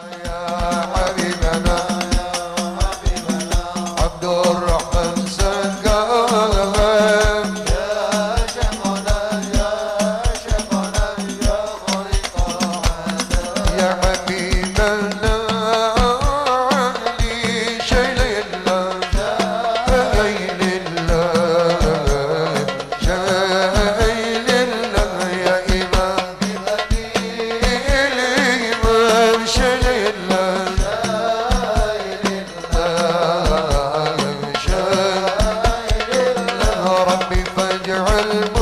ai, ai. ربي فاجعل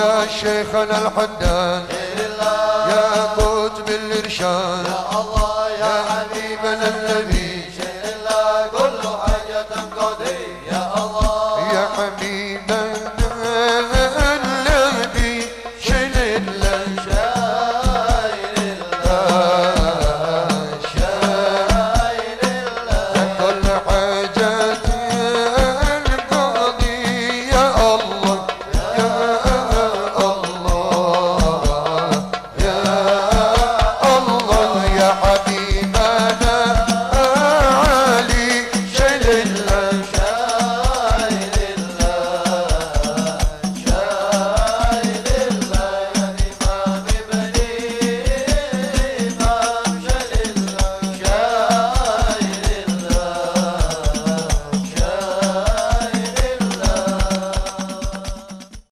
يا شيخنا الله. يا قطب الإرشاد